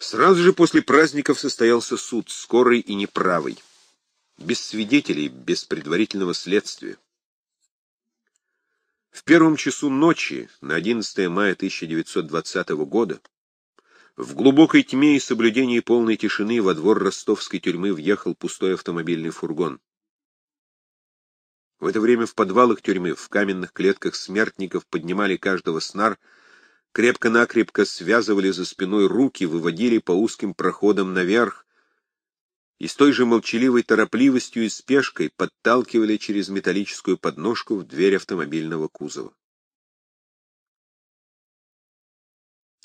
Сразу же после праздников состоялся суд, скорый и неправый, без свидетелей, без предварительного следствия. В первом часу ночи, на 11 мая 1920 года, в глубокой тьме и соблюдении полной тишины во двор ростовской тюрьмы въехал пустой автомобильный фургон. В это время в подвалах тюрьмы, в каменных клетках смертников поднимали каждого снар, крепко-накрепко связывали за спиной руки, выводили по узким проходам наверх и с той же молчаливой торопливостью и спешкой подталкивали через металлическую подножку в дверь автомобильного кузова.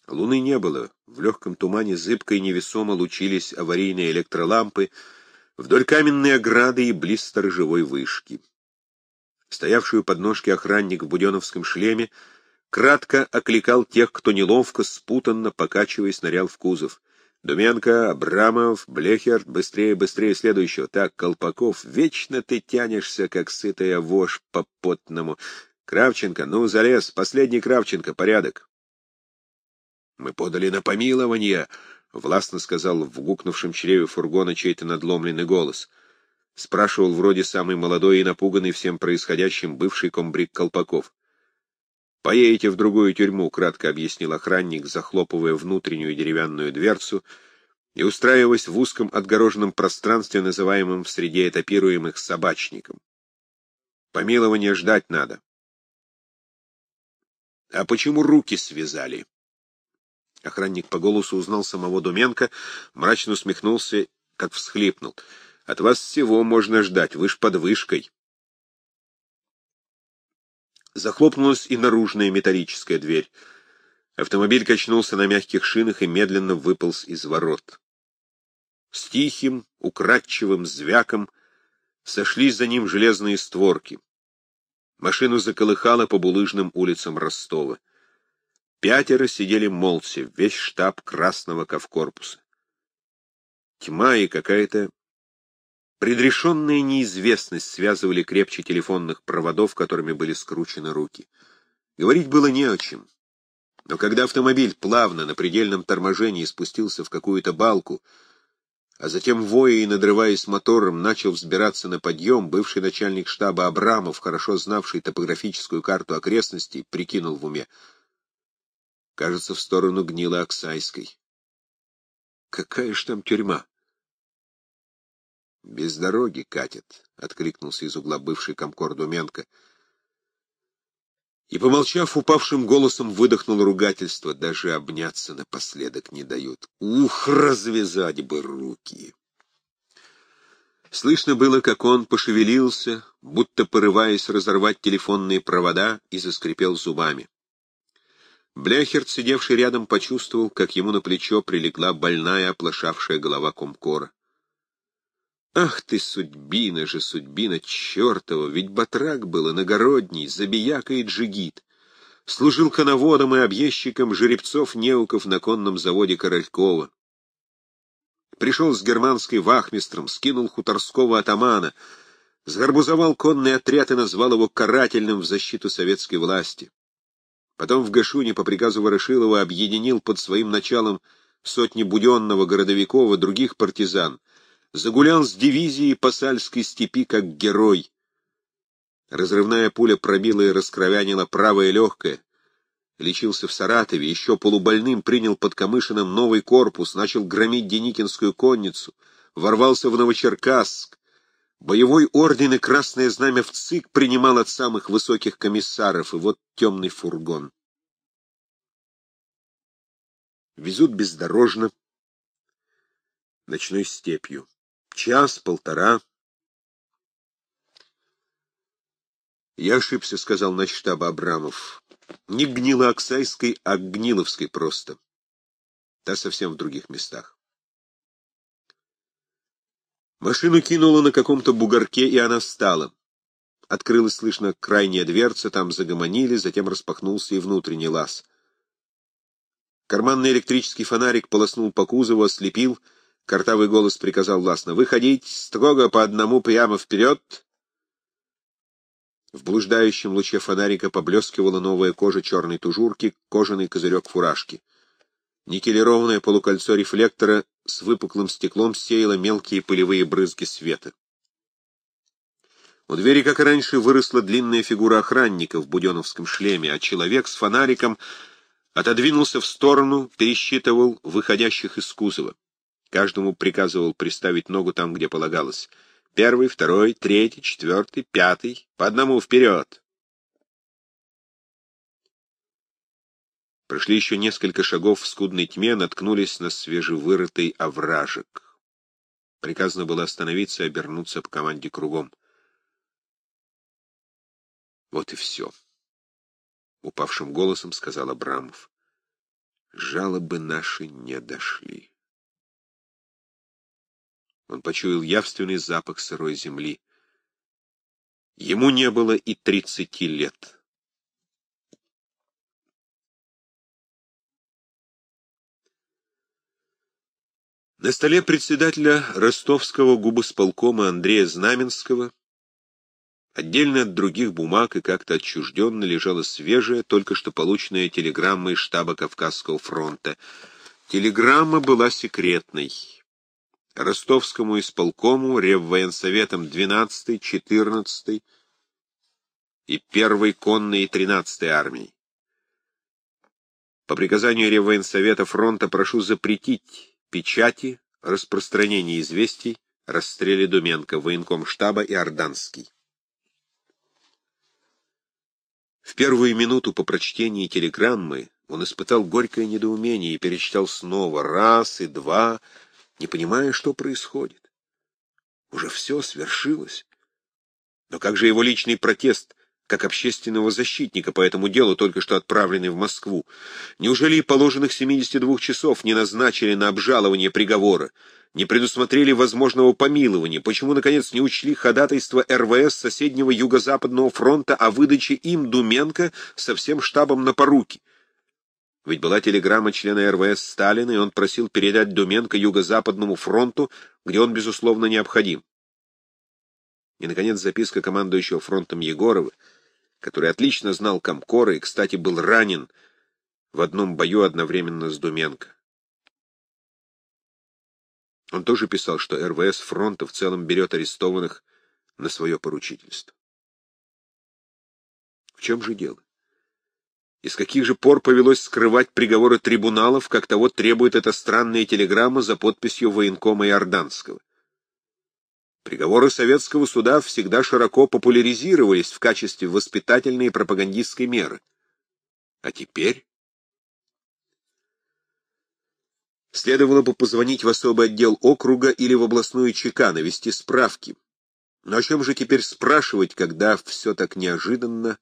Луны не было, в легком тумане зыбко и невесомо лучились аварийные электролампы вдоль каменной ограды и близ сторожевой вышки. Стоявший у подножки охранник в буденовском шлеме кратко окликал тех, кто неловко, спутанно, покачиваясь, нырял в кузов. Думенко, Абрамов, Блехер, быстрее, быстрее следующего. Так, Колпаков, вечно ты тянешься, как сытая вошь по потному. Кравченко, ну, залез, последний Кравченко, порядок. Мы подали на помилование, — властно сказал в гукнувшем чреве фургона чей-то надломленный голос. Спрашивал вроде самый молодой и напуганный всем происходящим бывший комбриг Колпаков. «Поедете в другую тюрьму», — кратко объяснил охранник, захлопывая внутреннюю деревянную дверцу и устраиваясь в узком отгороженном пространстве, называемом в среде этапируемых собачником. «Помилования ждать надо». «А почему руки связали?» Охранник по голосу узнал самого Думенко, мрачно усмехнулся, как всхлипнул. «От вас всего можно ждать, вы ж под вышкой». Захлопнулась и наружная металлическая дверь. Автомобиль качнулся на мягких шинах и медленно выполз из ворот. С тихим, украдчивым звяком сошлись за ним железные створки. Машину заколыхало по булыжным улицам Ростова. Пятеро сидели молча, весь штаб Красного Ковкорпуса. Тьма и какая-то Предрешенная неизвестность связывали крепче телефонных проводов, которыми были скручены руки. Говорить было не о чем. Но когда автомобиль плавно на предельном торможении спустился в какую-то балку, а затем, воя и надрываясь мотором, начал взбираться на подъем, бывший начальник штаба Абрамов, хорошо знавший топографическую карту окрестностей, прикинул в уме. Кажется, в сторону гнила Оксайской. Какая ж там тюрьма? Без дороги катит, — откликнулся из угла бывший комкор Думенко. И, помолчав, упавшим голосом выдохнул ругательство, даже обняться напоследок не дают. Ух, развязать бы руки! Слышно было, как он пошевелился, будто порываясь разорвать телефонные провода, и заскрипел зубами. Бляхерт, сидевший рядом, почувствовал, как ему на плечо прилегла больная, оплошавшая голова комкора. Ах ты, судьбина же, судьбина чертова, ведь батрак был иногородний, забияка и джигит. Служил коноводом и объездчиком жеребцов-неуков на конном заводе Королькова. Пришел с германской вахмистром, скинул хуторского атамана, сгарбузовал конный отряд и назвал его карательным в защиту советской власти. Потом в Гашуне по приказу Ворошилова объединил под своим началом сотни Буденного, Городовикова, других партизан — Загулял с дивизией по Сальской степи как герой. Разрывная пуля пробила и раскровянила правое легкое. Лечился в Саратове, еще полубольным принял под Камышином новый корпус, начал громить Деникинскую конницу, ворвался в Новочеркасск. Боевой орден и красное знамя в ЦИК принимал от самых высоких комиссаров, и вот темный фургон. Везут бездорожно, ночной степью. Час-полтора. Я ошибся, — сказал начштаба Абрамов. Не Гнило-Оксайской, а Гниловской просто. Та совсем в других местах. Машину кинуло на каком-то бугорке, и она встала. Открылась, слышно, крайняя дверца, там загомонили, затем распахнулся и внутренний лаз. Карманный электрический фонарик полоснул по кузову, ослепил — Картавый голос приказал властно. «Выходить строго по одному прямо вперед!» В блуждающем луче фонарика поблескивала новая кожа черной тужурки, кожаный козырек фуражки. Никелированное полукольцо рефлектора с выпуклым стеклом сеяло мелкие пылевые брызги света. У двери, как и раньше, выросла длинная фигура охранника в буденовском шлеме, а человек с фонариком отодвинулся в сторону, пересчитывал выходящих из кузова. Каждому приказывал приставить ногу там, где полагалось. Первый, второй, третий, четвертый, пятый. По одному вперед. Прошли еще несколько шагов в скудной тьме, наткнулись на свежевырытый овражек. Приказано было остановиться и обернуться по команде кругом. Вот и все. Упавшим голосом сказал Абрамов. Жалобы наши не дошли. Он почуял явственный запах сырой земли. Ему не было и тридцати лет. На столе председателя ростовского губосполкома Андрея Знаменского отдельно от других бумаг и как-то отчужденно лежала свежая, только что полученная телеграмма из штаба Кавказского фронта. Телеграмма была секретной. Ростовскому исполкому, Реввоенсоветам 12-й, 14-й и 1-й конной и 13-й армии. По приказанию Реввоенсовета фронта прошу запретить печати, распространение известий, расстреле Думенко, военком штаба и Орданский. В первую минуту по прочтении телеграммы он испытал горькое недоумение и перечитал снова раз и два, не понимая, что происходит. Уже все свершилось. Но как же его личный протест, как общественного защитника по этому делу, только что отправленный в Москву? Неужели и положенных 72 часов не назначили на обжалование приговора? Не предусмотрели возможного помилования? Почему, наконец, не учли ходатайство РВС соседнего Юго-Западного фронта о выдаче им Думенко со всем штабом на поруки? Ведь была телеграмма члена РВС Сталина, и он просил передать Думенко Юго-Западному фронту, где он, безусловно, необходим. И, наконец, записка командующего фронтом Егорова, который отлично знал Комкора и, кстати, был ранен в одном бою одновременно с Думенко. Он тоже писал, что РВС фронта в целом берет арестованных на свое поручительство. В чем же дело? И с каких же пор повелось скрывать приговоры трибуналов, как того требует эта странная телеграмма за подписью военкома Иорданского? Приговоры советского суда всегда широко популяризировались в качестве воспитательной и пропагандистской меры. А теперь? Следовало бы позвонить в особый отдел округа или в областную ЧК, навести справки. Но о чем же теперь спрашивать, когда все так неожиданно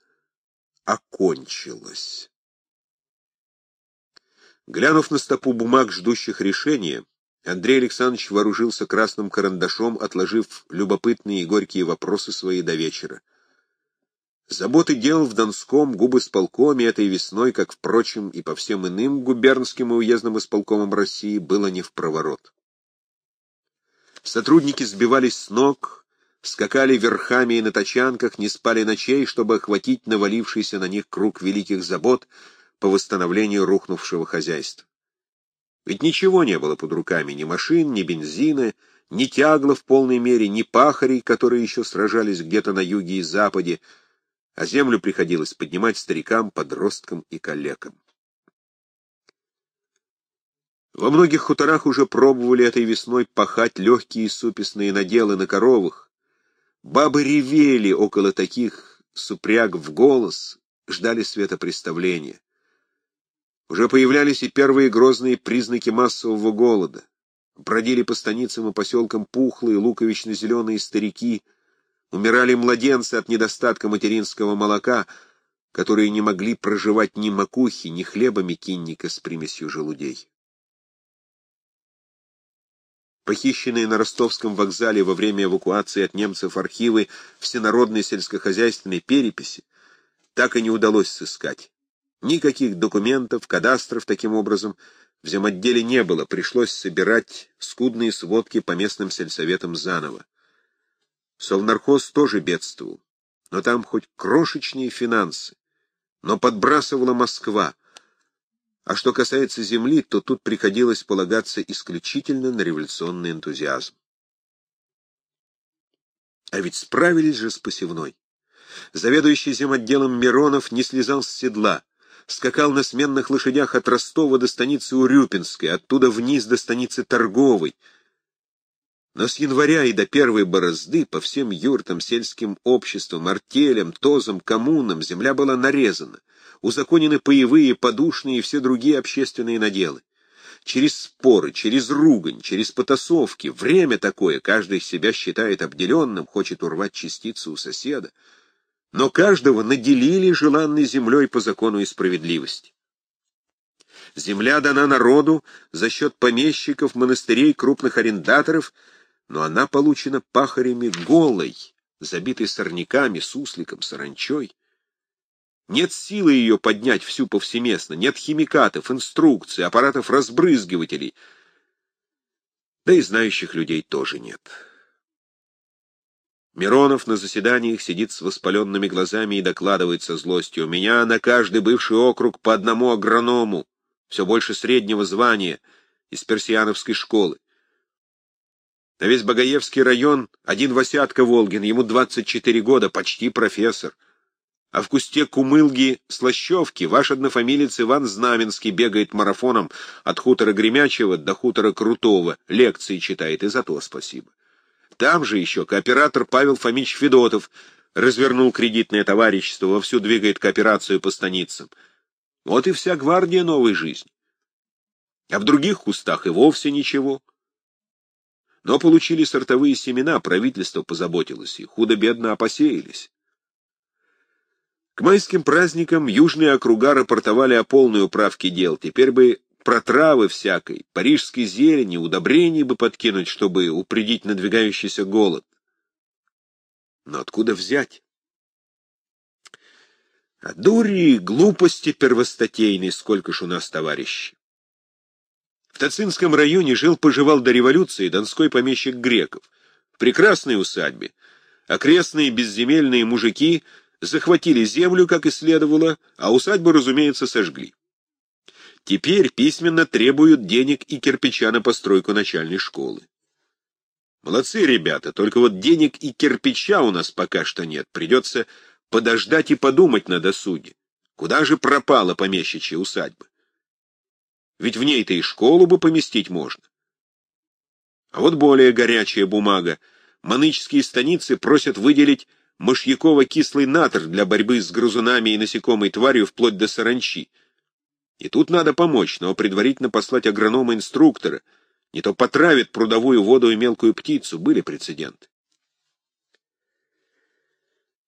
окончилось. Глянув на стопу бумаг, ждущих решения, Андрей Александрович вооружился красным карандашом, отложив любопытные и горькие вопросы свои до вечера. Заботы дел в Донском губы сполкоме этой весной, как, впрочем, и по всем иным губернским и уездным исполкомам России, было не в проворот. Сотрудники сбивались с ног, скакали верхами и на тачанках, не спали ночей, чтобы охватить навалившийся на них круг великих забот по восстановлению рухнувшего хозяйства. Ведь ничего не было под руками, ни машин, ни бензина, ни тягла в полной мере, ни пахарей, которые еще сражались где-то на юге и западе, а землю приходилось поднимать старикам, подросткам и коллегам. Во многих хуторах уже пробовали этой весной пахать легкие супесные наделы на коровах, Бабы ревели около таких супряг в голос, ждали светопреставления. Уже появлялись и первые грозные признаки массового голода. Бродили по станицам и поселкам пухлые, луковично-зеленые старики, умирали младенцы от недостатка материнского молока, которые не могли проживать ни макухи, ни хлеба мекинника с примесью желудей. Похищенные на ростовском вокзале во время эвакуации от немцев архивы всенародной сельскохозяйственной переписи так и не удалось сыскать. Никаких документов, кадастров таким образом в земотделе не было, пришлось собирать скудные сводки по местным сельсоветам заново. Совнархоз тоже бедствовал, но там хоть крошечные финансы, но подбрасывала Москва, А что касается земли, то тут приходилось полагаться исключительно на революционный энтузиазм. А ведь справились же с посевной. Заведующий земотделом Миронов не слезал с седла, скакал на сменных лошадях от Ростова до станицы Урюпинской, оттуда вниз до станицы Торговой. Но с января и до первой борозды по всем юртам, сельским обществам, артелям, тозам, коммунам земля была нарезана, узаконены паевые, подушные и все другие общественные наделы через споры, через ругань, через потасовки. Время такое, каждый себя считает обделенным, хочет урвать частицу у соседа. Но каждого наделили желанной землей по закону и справедливости. Земля дана народу за счет помещиков, монастырей, крупных арендаторов, но она получена пахарями голой, забитой сорняками, сусликом, саранчой. Нет силы ее поднять всю повсеместно, нет химикатов, инструкций, аппаратов разбрызгивателей. Да и знающих людей тоже нет. Миронов на заседаниях сидит с воспаленными глазами и докладывает со злостью. «У меня на каждый бывший округ по одному агроному, все больше среднего звания, из персиановской школы. На весь Багаевский район один Васятка Волгин, ему 24 года, почти профессор. А в кусте Кумылги Слащевки ваш однофамилец Иван Знаменский бегает марафоном от хутора Гремячего до хутора Крутого, лекции читает, и за то спасибо. Там же еще кооператор Павел Фомич Федотов развернул кредитное товарищество, вовсю двигает кооперацию по станицам. Вот и вся гвардия новой жизни. А в других кустах и вовсе ничего. Но получили сортовые семена, правительство позаботилось, и худо-бедно опосеялись. К майским праздникам южные округа рапортовали о полной управке дел. Теперь бы про травы всякой, парижской зелени, удобрений бы подкинуть, чтобы упредить надвигающийся голод. Но откуда взять? А дури, глупости первостатейной, сколько ж у нас товарищей. В Тацинском районе жил-поживал до революции донской помещик Греков. В прекрасной усадьбе. Окрестные безземельные мужики захватили землю, как и следовало, а усадьбу, разумеется, сожгли. Теперь письменно требуют денег и кирпича на постройку начальной школы. Молодцы ребята, только вот денег и кирпича у нас пока что нет. Придется подождать и подумать на досуге. Куда же пропала помещичья усадьба? Ведь в ней-то и школу бы поместить можно. А вот более горячая бумага. Манычские станицы просят выделить мышьяково-кислый натр для борьбы с грызунами и насекомой тварью вплоть до саранчи. И тут надо помочь, но предварительно послать агронома-инструктора, не то потравит прудовую воду и мелкую птицу, были прецеденты.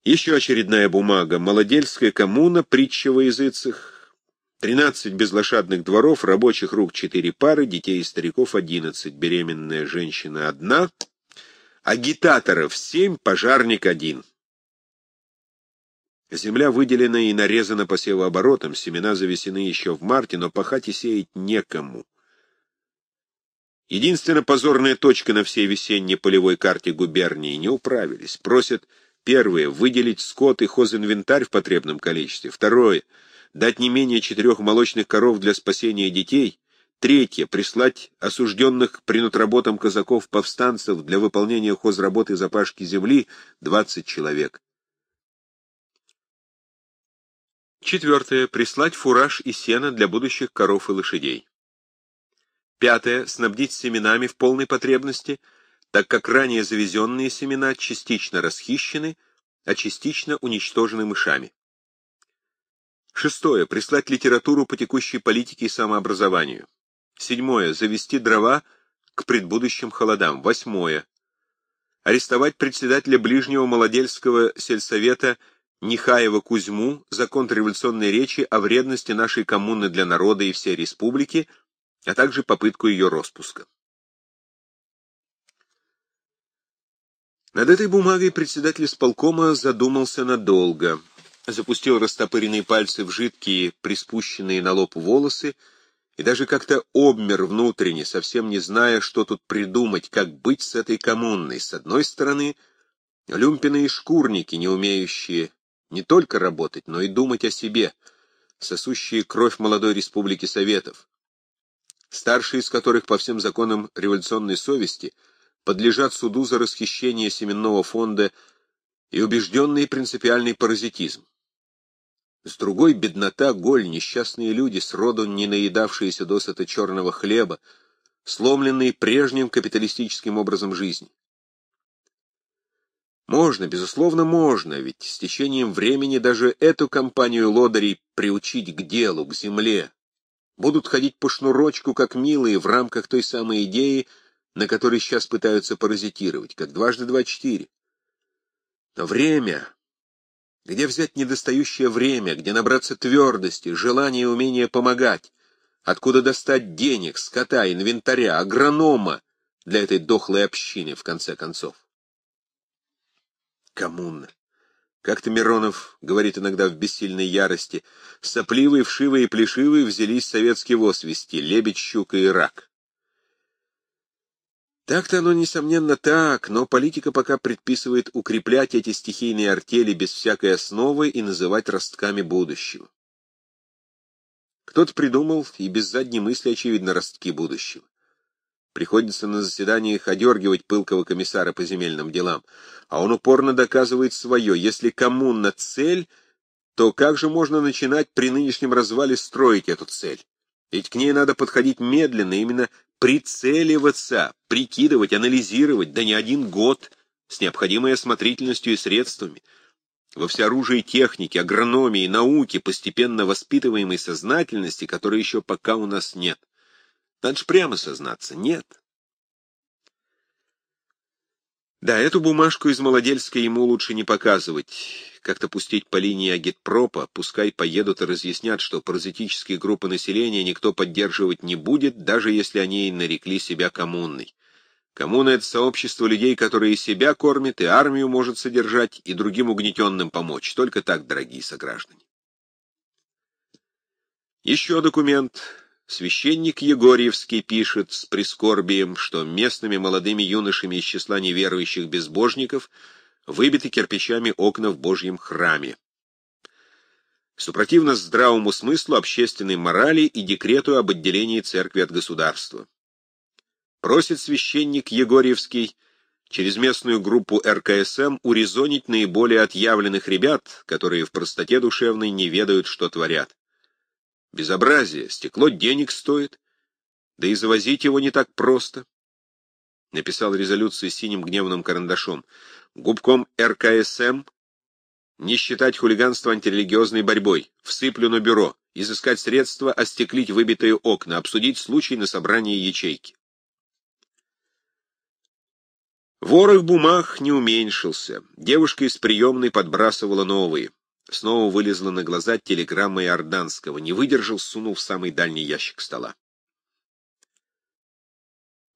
Еще очередная бумага. Молодельская коммуна, притча во языцах. Тринадцать безлошадных дворов, рабочих рук четыре пары, детей и стариков одиннадцать, беременная женщина одна, агитаторов семь, пожарник один. Земля выделена и нарезана посевооборотом, семена завесены еще в марте, но пахать и сеять некому. Единственная позорная точка на всей весенней полевой карте губернии не управились. Просят, первое, выделить скот и хозинвентарь в потребном количестве. Второе, дать не менее четырех молочных коров для спасения детей. Третье, прислать осужденных принудработам казаков-повстанцев для выполнения хозработы запашки земли 20 человек. Четвертое. Прислать фураж и сено для будущих коров и лошадей. Пятое. Снабдить семенами в полной потребности, так как ранее завезенные семена частично расхищены, а частично уничтожены мышами. Шестое. Прислать литературу по текущей политике и самообразованию. Седьмое. Завести дрова к предбудущим холодам. Восьмое. Арестовать председателя ближнего молодельского сельсовета Нихаева Кузьму за контрреволюционные речи о вредности нашей коммуны для народа и всей республики, а также попытку ее распуска. Над этой бумагой председатель исполкома задумался надолго, запустил растопыренные пальцы в жидкие, приспущенные на лоб волосы, и даже как-то обмер внутренне, совсем не зная, что тут придумать, как быть с этой коммунной. С одной стороны, люмпины и шкурники, не умеющие не только работать, но и думать о себе. сосущие кровь молодой республики Советов, старшие из которых по всем законам революционной совести подлежат суду за расхищение семенного фонда и убежденный принципиальный паразитизм. С другой — беднота, голь, несчастные люди, сроду не наедавшиеся досыта черного хлеба, сломленные прежним капиталистическим образом жизни. Можно, безусловно, можно, ведь с течением времени даже эту компанию лодырей приучить к делу, к земле. Будут ходить по шнурочку, как милые, в рамках той самой идеи, на которой сейчас пытаются паразитировать, как дважды два четыре. Но время, где взять недостающее время, где набраться твердости, желания и умения помогать? Откуда достать денег, скота, инвентаря, агронома для этой дохлой общины, в конце концов? Коммуна. Как-то Миронов говорит иногда в бессильной ярости, сопливые, вшивые и плешивые взялись советские восвести, лебедь, щука и рак. Так-то оно, несомненно, так, но политика пока предписывает укреплять эти стихийные артели без всякой основы и называть ростками будущего. Кто-то придумал, и без задней мысли, очевидно, ростки будущего. Приходится на заседаниях одергивать пылкого комиссара по земельным делам, а он упорно доказывает свое. Если коммуна цель, то как же можно начинать при нынешнем развале строить эту цель? Ведь к ней надо подходить медленно, именно прицеливаться, прикидывать, анализировать, да не один год, с необходимой осмотрительностью и средствами. Во всеоружии техники, агрономии, науки, постепенно воспитываемой сознательности, которой еще пока у нас нет. Надо же прямо сознаться, нет. Да, эту бумажку из молодельской ему лучше не показывать. Как-то пустить по линии агитпропа, пускай поедут и разъяснят, что паразитические группы населения никто поддерживать не будет, даже если они и нарекли себя коммунной. Коммуна — это сообщество людей, которые и себя кормят, и армию может содержать, и другим угнетенным помочь. Только так, дорогие сограждане. Еще документ Священник Егорьевский пишет с прискорбием, что местными молодыми юношами из числа неверующих безбожников выбиты кирпичами окна в Божьем храме. Супротивно здравому смыслу общественной морали и декрету об отделении церкви от государства. Просит священник Егорьевский через местную группу РКСМ урезонить наиболее отъявленных ребят, которые в простоте душевной не ведают, что творят. Безобразие, стекло денег стоит, да и завозить его не так просто. Написал резолюцию синим гневным карандашом. Губком РКСМ не считать хулиганство антирелигиозной борьбой, всыплю на бюро, изыскать средства, остеклить выбитые окна, обсудить случай на собрании ячейки. Ворох бумаг не уменьшился. Девушка из приемной подбрасывала новые. Снова вылезла на глаза телеграмма Иорданского. Не выдержал, сунул в самый дальний ящик стола.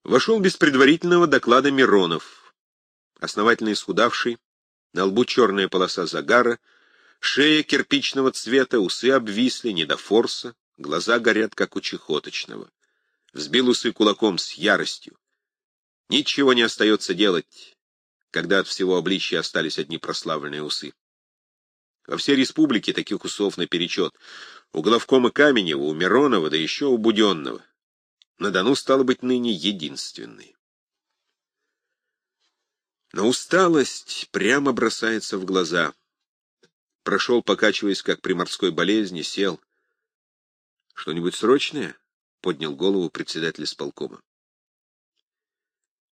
Вошел без предварительного доклада Миронов. Основательно исхудавший, на лбу черная полоса загара, шея кирпичного цвета, усы обвисли, не до форса, глаза горят, как у чехоточного. Взбил усы кулаком с яростью. Ничего не остается делать, когда от всего обличья остались одни прославленные усы. Во всей республике таких усов наперечет. У главкома Каменева, у Миронова, да еще у Буденного. На Дону стало быть ныне единственный. Но усталость прямо бросается в глаза. Прошел, покачиваясь, как при морской болезни, сел. «Что-нибудь срочное?» — поднял голову председатель исполкома.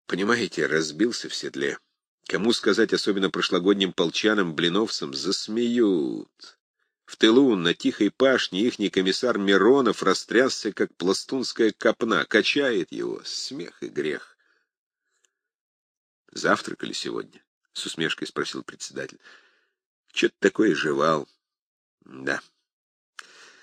«Понимаете, разбился в седле». Кому сказать, особенно прошлогодним полчанам, блиновцам, засмеют. В тылу, на тихой пашне, ихний комиссар Миронов растрясся, как пластунская копна, качает его. Смех и грех. «Завтракали сегодня?» — с усмешкой спросил председатель. «Че-то такое жевал». «Да».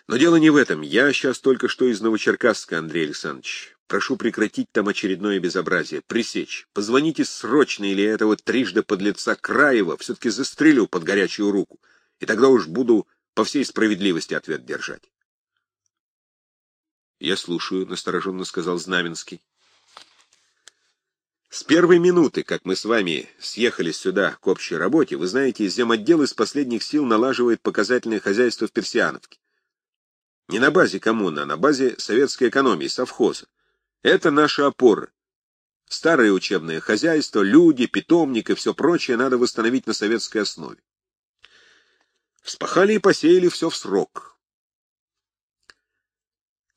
Но дело не в этом. Я сейчас только что из Новочеркасска, Андрей Александрович. Прошу прекратить там очередное безобразие. Пресечь. Позвоните срочно, или этого трижды подлеца Краева все-таки застрелю под горячую руку. И тогда уж буду по всей справедливости ответ держать. «Я слушаю», — настороженно сказал Знаменский. С первой минуты, как мы с вами съехали сюда к общей работе, вы знаете, земотдел из последних сил налаживает показательное хозяйство в Персиановке. Не на базе коммуны, а на базе советской экономии, совхоза. Это наша опора. Старое учебное хозяйство, люди, питомник и все прочее надо восстановить на советской основе. Вспахали и посеяли все в срок.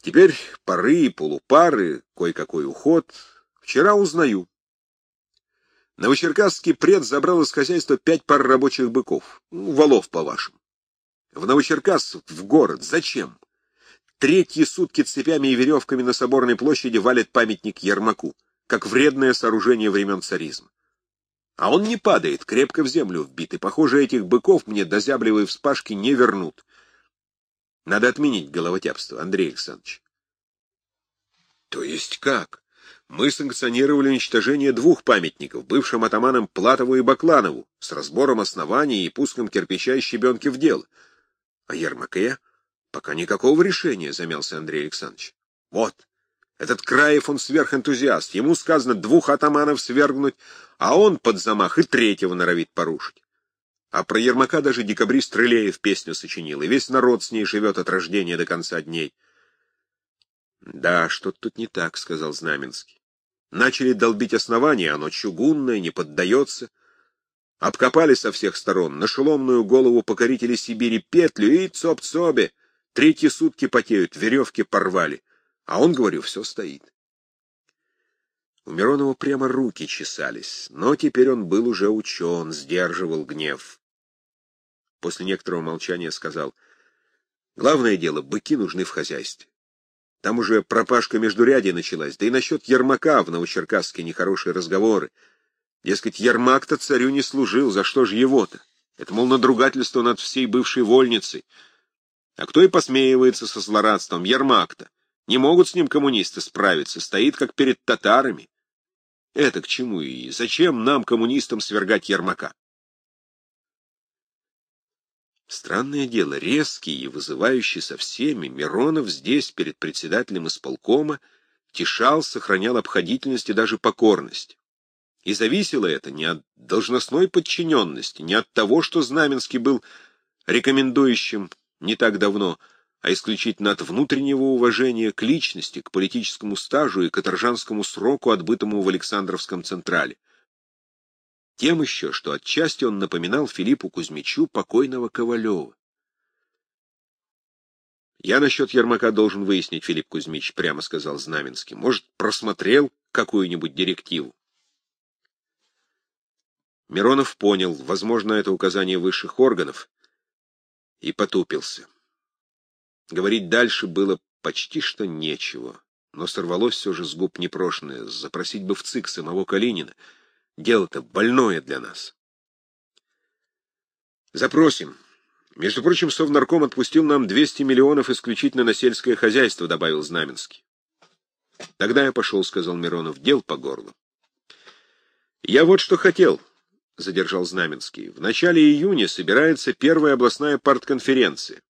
Теперь пары и полупары, кое-какой уход. Вчера узнаю. Новочеркасский пред забрал из хозяйства пять пар рабочих быков. Ну, валов, по-вашему. В Новочеркасск, в город. Зачем? Третьи сутки цепями и веревками на Соборной площади валит памятник Ермаку, как вредное сооружение времен царизма. А он не падает, крепко в землю вбит, и, похоже, этих быков мне до зяблевой вспашки не вернут. Надо отменить головотяпство, Андрей Александрович. То есть как? Мы санкционировали уничтожение двух памятников, бывшим атаманам Платову и Бакланову, с разбором оснований и пуском кирпича и щебенки в дело. А Ермаке? Пока никакого решения, замялся Андрей Александрович. Вот, этот Краев, он сверхэнтузиаст. Ему сказано двух атаманов свергнуть, а он под замах и третьего норовит порушить. А про Ермака даже декабрист Рылеев песню сочинил, и весь народ с ней живет от рождения до конца дней. — Да, что-то тут не так, — сказал Знаменский. Начали долбить основание, оно чугунное, не поддается. Обкопали со всех сторон, на шеломную голову покорители Сибири петлю и цоп-цобе. Третьи сутки потеют, веревки порвали. А он, говорю, все стоит. У Миронова прямо руки чесались, но теперь он был уже учен, сдерживал гнев. После некоторого молчания сказал, «Главное дело, быки нужны в хозяйстве. Там уже пропашка междурядья началась, да и насчет Ермака в Новочеркасске нехорошие разговоры. Дескать, Ермак-то царю не служил, за что же его-то? Это, мол, надругательство над всей бывшей вольницей. А кто и посмеивается со злорадством? Ермак-то. Не могут с ним коммунисты справиться, стоит как перед татарами. Это к чему и зачем нам, коммунистам, свергать Ермака? Странное дело, резкий и вызывающий со всеми, Миронов здесь, перед председателем исполкома, тешал, сохранял обходительность и даже покорность. И зависело это не от должностной подчиненности, не от того, что Знаменский был рекомендующим не так давно, а исключительно от внутреннего уважения к личности, к политическому стажу и каторжанскому сроку, отбытому в Александровском Централе. Тем еще, что отчасти он напоминал Филиппу Кузьмичу покойного Ковалева. «Я насчет Ермака должен выяснить, Филипп Кузьмич», — прямо сказал Знаменский. «Может, просмотрел какую-нибудь директиву?» Миронов понял, возможно, это указание высших органов, и потупился. Говорить дальше было почти что нечего, но сорвалось все же с губ непрошенное, запросить бы в ЦИК самого Калинина. Дело-то больное для нас. Запросим. Между прочим, Совнарком отпустил нам 200 миллионов исключительно на сельское хозяйство, добавил Знаменский. Тогда я пошел, сказал Миронов, дел по горло. Я вот что хотел, задержал Знаменский. В начале июня собирается первая областная партконференция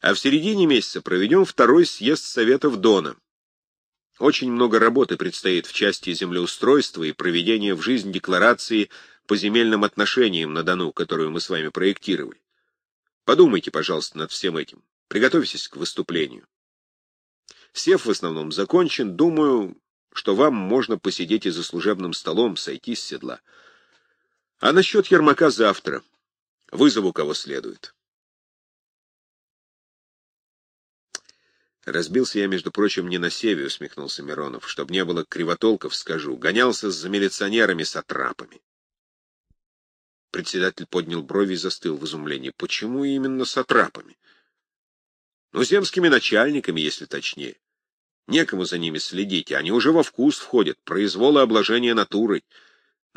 а в середине месяца проведем второй съезд Советов Дона. Очень много работы предстоит в части землеустройства и проведения в жизнь декларации по земельным отношениям на Дону, которую мы с вами проектировали. Подумайте, пожалуйста, над всем этим. Приготовьтесь к выступлению. Сев в основном закончен, думаю, что вам можно посидеть и за служебным столом, сойти с седла. А насчет Ермака завтра. Вызову кого следует. Разбился я, между прочим, не на севе, усмехнулся Миронов. Чтоб не было кривотолков, скажу. Гонялся за милиционерами с атрапами. Председатель поднял брови и застыл в изумлении. Почему именно с атрапами? Ну, земскими начальниками, если точнее. Некому за ними следить, они уже во вкус входят, произволы обложения натурой.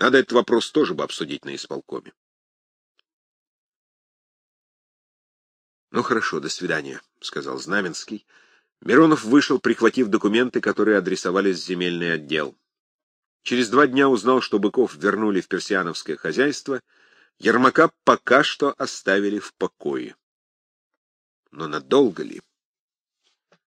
Надо этот вопрос тоже бы обсудить на исполкоме. «Ну хорошо, до свидания», — сказал Знаменский. Миронов вышел, прихватив документы, которые адресовались в земельный отдел. Через два дня узнал, что быков вернули в персиановское хозяйство, Ермака пока что оставили в покое. Но надолго ли?